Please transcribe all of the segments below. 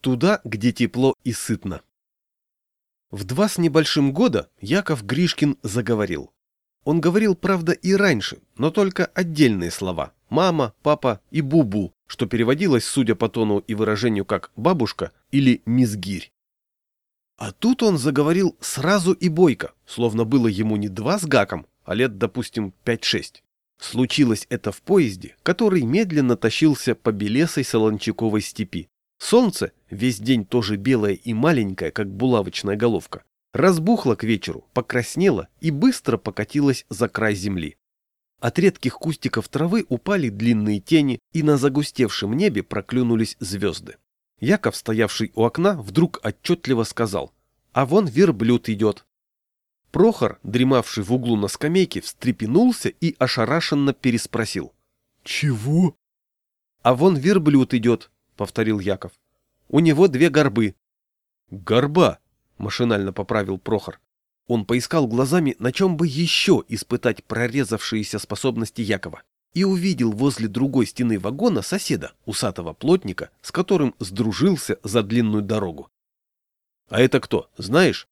Туда, где тепло и сытно. В два с небольшим года Яков Гришкин заговорил. Он говорил, правда, и раньше, но только отдельные слова «мама», «папа» и «бубу», что переводилось, судя по тону и выражению, как «бабушка» или «мизгирь». А тут он заговорил сразу и бойко, словно было ему не два с гаком, а лет, допустим, пять-шесть. Случилось это в поезде, который медленно тащился по белесой солончаковой степи. Солнце, весь день тоже белое и маленькое, как булавочная головка, разбухло к вечеру, покраснело и быстро покатилось за край земли. От редких кустиков травы упали длинные тени, и на загустевшем небе проклюнулись звезды. Яков, стоявший у окна, вдруг отчетливо сказал «А вон верблюд идет». Прохор, дремавший в углу на скамейке, встрепенулся и ошарашенно переспросил «Чего?» «А вон верблюд идет», — повторил Яков. «У него две горбы». «Горба», — машинально поправил Прохор. Он поискал глазами, на чем бы еще испытать прорезавшиеся способности Якова, и увидел возле другой стены вагона соседа, усатого плотника, с которым сдружился за длинную дорогу. «А это кто, знаешь?»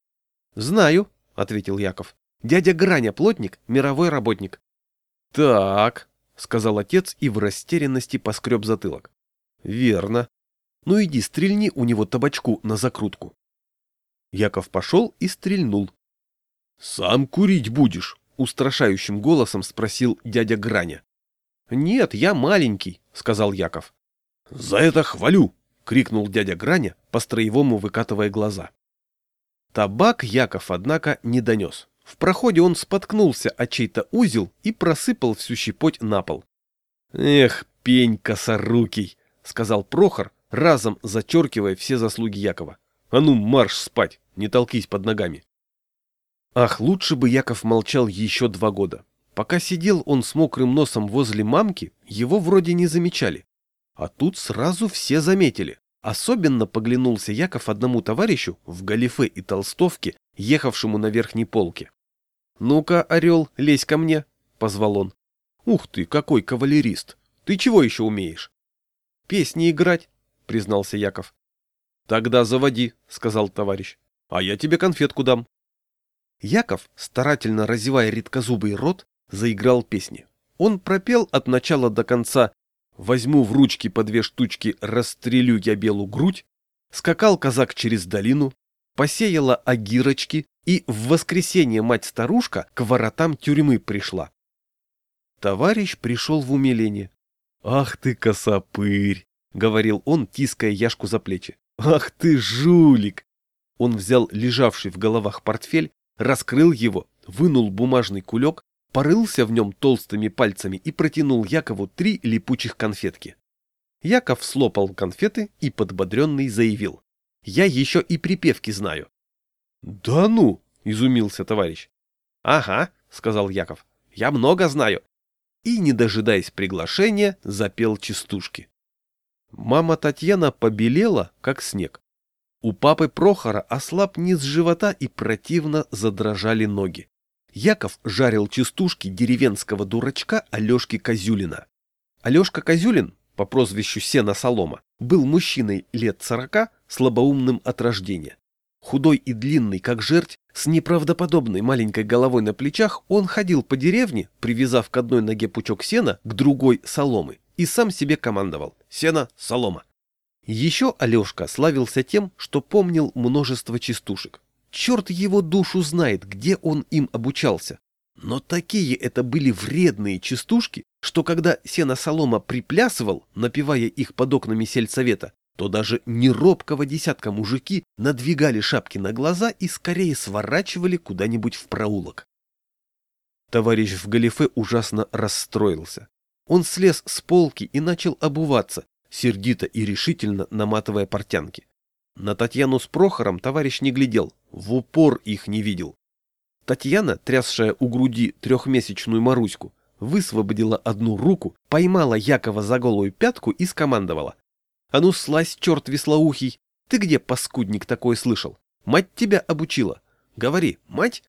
«Знаю», — ответил Яков. «Дядя Граня плотник, мировой работник». «Так», — сказал отец и в растерянности поскреб затылок. «Верно. Ну иди, стрельни у него табачку на закрутку». Яков пошел и стрельнул. «Сам курить будешь?» — устрашающим голосом спросил дядя Граня. «Нет, я маленький», — сказал Яков. «За это хвалю!» — крикнул дядя Граня, по-строевому выкатывая глаза. Табак Яков, однако, не донес. В проходе он споткнулся о чей-то узел и просыпал всю щепоть на пол. «Эх, пень косорукий!» — сказал Прохор, разом зачеркивая все заслуги Якова. «А ну, марш спать, не толкись под ногами!» Ах, лучше бы Яков молчал еще два года. Пока сидел он с мокрым носом возле мамки, его вроде не замечали. А тут сразу все заметили. Особенно поглянулся Яков одному товарищу в галифе и толстовке, ехавшему на верхней полке. «Ну-ка, орел, лезь ко мне», — позвал он. «Ух ты, какой кавалерист! Ты чего еще умеешь?» «Песни играть», — признался Яков. «Тогда заводи», — сказал товарищ. «А я тебе конфетку дам». Яков, старательно разевая редкозубый рот, заиграл песни. Он пропел от начала до конца «Возьму в ручки по две штучки, расстрелю я белу грудь», скакал казак через долину, посеяла огирочки, и в воскресенье мать-старушка к воротам тюрьмы пришла. Товарищ пришел в умиление. «Ах ты, косопырь!» — говорил он, тиская Яшку за плечи. «Ах ты, жулик!» Он взял лежавший в головах портфель, раскрыл его, вынул бумажный кулек, порылся в нем толстыми пальцами и протянул Якову три липучих конфетки. Яков слопал конфеты и подбодренный заявил. «Я еще и припевки знаю». «Да ну!» — изумился товарищ. «Ага», — сказал Яков, — «я много знаю». И, не дожидаясь приглашения, запел частушки. Мама Татьяна побелела, как снег. У папы Прохора ослаб низ живота и противно задрожали ноги. Яков жарил частушки деревенского дурачка Алешки Козюлина. Алешка Козюлин, по прозвищу Сена Солома, был мужчиной лет сорока, слабоумным от рождения. Худой и длинный, как жерть, с неправдоподобной маленькой головой на плечах, он ходил по деревне, привязав к одной ноге пучок сена, к другой соломы, и сам себе командовал «Сено, солома». Еще Алешка славился тем, что помнил множество частушек. Черт его душу знает, где он им обучался. Но такие это были вредные частушки, что когда Сена-Солома приплясывал, напевая их под окнами сельсовета, то даже неробкого десятка мужики надвигали шапки на глаза и скорее сворачивали куда-нибудь в проулок. Товарищ в галифе ужасно расстроился. Он слез с полки и начал обуваться, сердито и решительно наматывая портянки. На Татьяну с Прохором товарищ не глядел, в упор их не видел. Татьяна, трясшая у груди трехмесячную Маруську, высвободила одну руку, поймала Якова за голую пятку и скомандовала. «А ну слазь, черт веслоухий! Ты где, паскудник, такое слышал? Мать тебя обучила! Говори, мать!»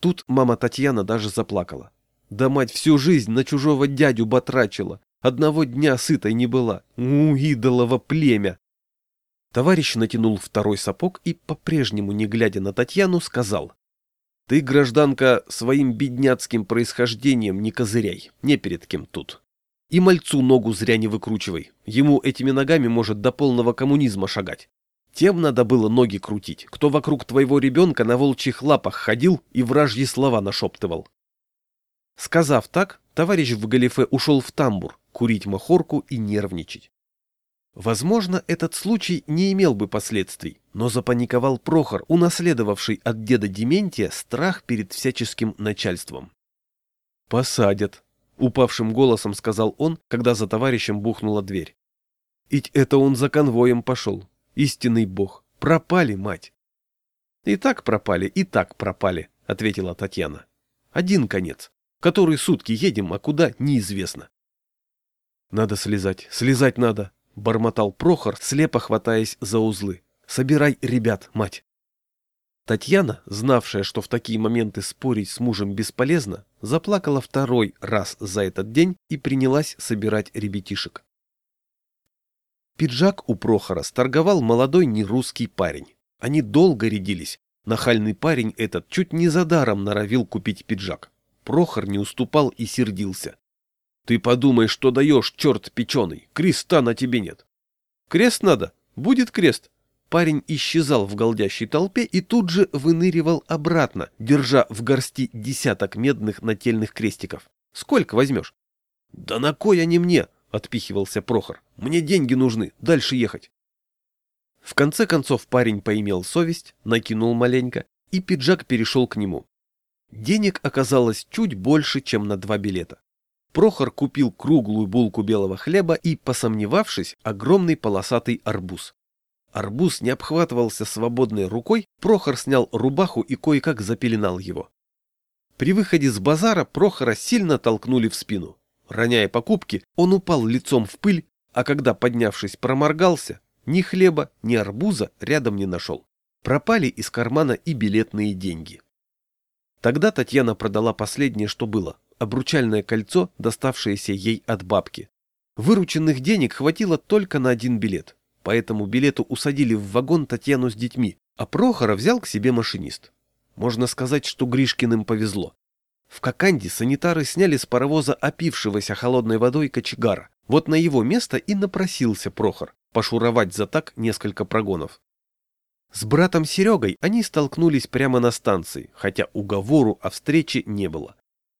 Тут мама Татьяна даже заплакала. Да мать всю жизнь на чужого дядю батрачила, Одного дня сытой не была. У, идолово племя! Товарищ натянул второй сапог и, по-прежнему не глядя на Татьяну, сказал. «Ты, гражданка, своим бедняцким происхождением не козыряй, не перед кем тут. И мальцу ногу зря не выкручивай, ему этими ногами может до полного коммунизма шагать. Тем надо было ноги крутить, кто вокруг твоего ребенка на волчьих лапах ходил и вражьи слова нашептывал». Сказав так, товарищ в галифе ушел в тамбур, курить махорку и нервничать. Возможно, этот случай не имел бы последствий, но запаниковал Прохор, унаследовавший от деда Дементия страх перед всяческим начальством. «Посадят», — упавшим голосом сказал он, когда за товарищем бухнула дверь. «Ведь это он за конвоем пошел. Истинный бог. Пропали, мать!» «И так пропали, и так пропали», — ответила Татьяна. «Один конец. Который сутки едем, а куда — неизвестно». «Надо слезать, слезать надо», — бормотал Прохор, слепо хватаясь за узлы. «Собирай ребят, мать!» Татьяна, знавшая, что в такие моменты спорить с мужем бесполезно, заплакала второй раз за этот день и принялась собирать ребятишек. Пиджак у Прохора сторговал молодой нерусский парень. Они долго рядились. Нахальный парень этот чуть не за даром норовил купить пиджак. Прохор не уступал и сердился. Ты подумай, что даешь, черт печеный, креста на тебе нет. Крест надо? Будет крест. Парень исчезал в голдящей толпе и тут же выныривал обратно, держа в горсти десяток медных нательных крестиков. Сколько возьмешь? Да на кой они мне? Отпихивался Прохор. Мне деньги нужны, дальше ехать. В конце концов парень поимел совесть, накинул маленько, и пиджак перешел к нему. Денег оказалось чуть больше, чем на два билета. Прохор купил круглую булку белого хлеба и, посомневавшись, огромный полосатый арбуз. Арбуз не обхватывался свободной рукой, Прохор снял рубаху и кое-как запеленал его. При выходе с базара Прохора сильно толкнули в спину. Роняя покупки, он упал лицом в пыль, а когда, поднявшись, проморгался, ни хлеба, ни арбуза рядом не нашел. Пропали из кармана и билетные деньги. Тогда Татьяна продала последнее, что было обручальное кольцо, доставшееся ей от бабки. Вырученных денег хватило только на один билет, поэтому билету усадили в вагон Татьяну с детьми, а Прохора взял к себе машинист. Можно сказать, что Гришкиным повезло. В Коканде санитары сняли с паровоза опившегося холодной водой кочегара. Вот на его место и напросился Прохор пошуровать за так несколько прогонов. С братом Серегой они столкнулись прямо на станции, хотя уговору о встрече не было.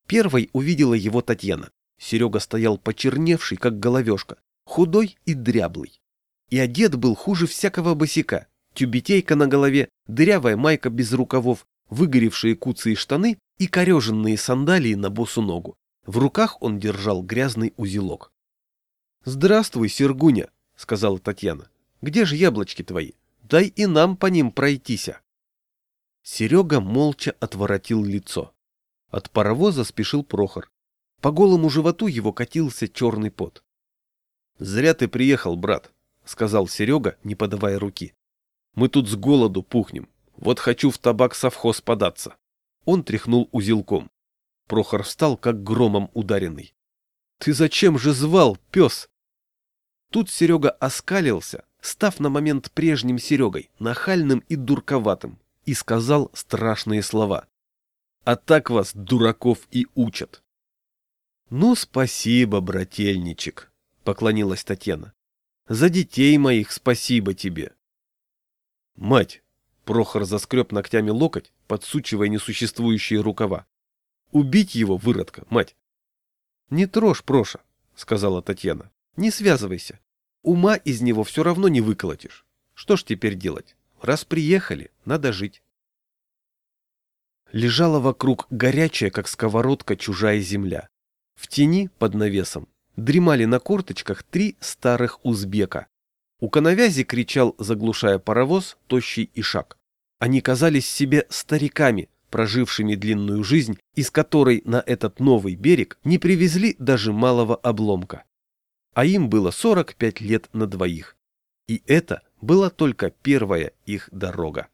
Первой увидела его Татьяна. Серега стоял почерневший, как головешка, худой и дряблый. И одет был хуже всякого босика. Тюбетейка на голове, дырявая майка без рукавов, выгоревшие куцы и штаны и кореженные сандалии на босу ногу. В руках он держал грязный узелок. «Здравствуй, Сергуня», — сказала Татьяна. «Где же яблочки твои? Дай и нам по ним пройтися». Серега молча отворотил лицо. От паровоза спешил Прохор. По голому животу его катился черный пот. — Зря ты приехал, брат, — сказал Серега, не подавая руки. — Мы тут с голоду пухнем. Вот хочу в табак совхоз податься. Он тряхнул узелком. Прохор встал, как громом ударенный. — Ты зачем же звал, пес? Тут Серега оскалился, став на момент прежним Серегой, нахальным и дурковатым, и сказал страшные слова. А так вас, дураков, и учат. — Ну, спасибо, брательничек, — поклонилась Татьяна. — За детей моих спасибо тебе. — Мать! — Прохор заскреб ногтями локоть, подсучивая несуществующие рукава. — Убить его, выродка, мать! — Не трожь, Проша, — сказала Татьяна. — Не связывайся. Ума из него все равно не выколотишь. Что ж теперь делать? Раз приехали, надо жить лежала вокруг горячая, как сковородка, чужая земля. В тени, под навесом, дремали на корточках три старых узбека. У коновязи кричал, заглушая паровоз, тощий ишак. Они казались себе стариками, прожившими длинную жизнь, из которой на этот новый берег не привезли даже малого обломка. А им было 45 лет на двоих. И это была только первая их дорога.